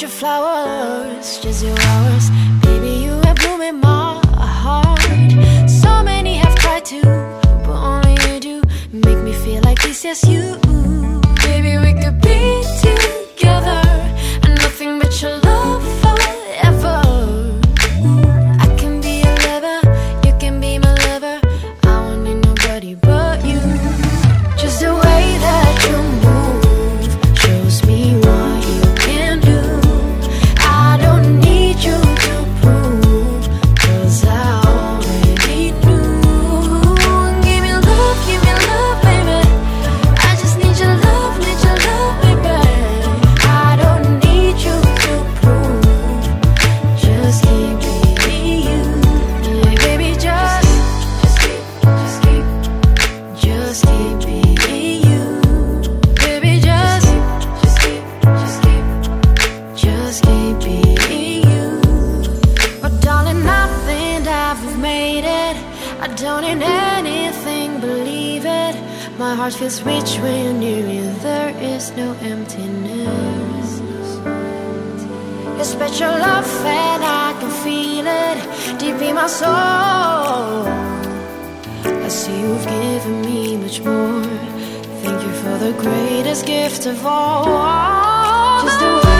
about your flowers, just your hours. Baby, you are blooming my heart. So many have tried to, but only you do make me feel like this. Yes, you. I don't anything, believe it. My heart feels rich when you're near me. There is no emptiness. Your special love, and I can feel it deep in my soul. I see you've given me much more. Thank you for the greatest gift of all. Just the